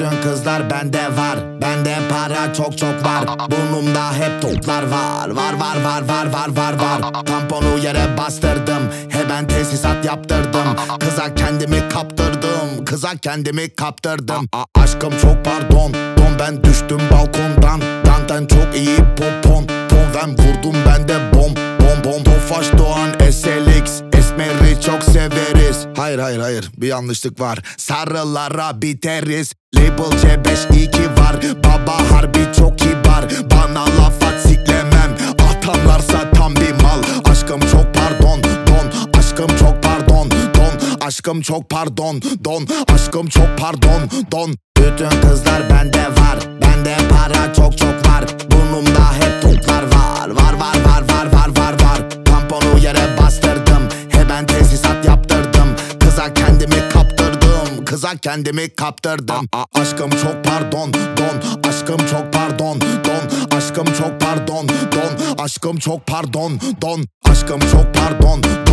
Bütün kızlar bende var. Bende para çok çok var. Burnumda hep toplar var. Var var var var var var var. Tamponu yere bastırdım. He ben tesisat yaptırdım. Kıza kendimi kaptırdım. Kıza kendimi kaptırdım. A- Aşkım çok pardon. Don ben düştüm balkondan. Danten çok iyi popon. Pon ben vurdum ben de bom Bom bom. Tofaş Doğan çok severiz. Hayır hayır hayır. Bir yanlışlık var. Sarılara biteriz. Label C5-2 var. Baba harbi çok kibar. Bana laf at siklemem. Atanlarsa tam bir mal. Aşkım çok pardon don. Aşkım çok pardon don. Aşkım çok pardon don. Aşkım çok pardon don. Bütün kızlar bende Kıza kendimi kaptırdım. A- Aşkım çok pardon don Aşkım çok pardon don. Aşkım çok pardon don. Aşkım çok pardon don. Aşkım çok pardon don. Aşkım çok pardon don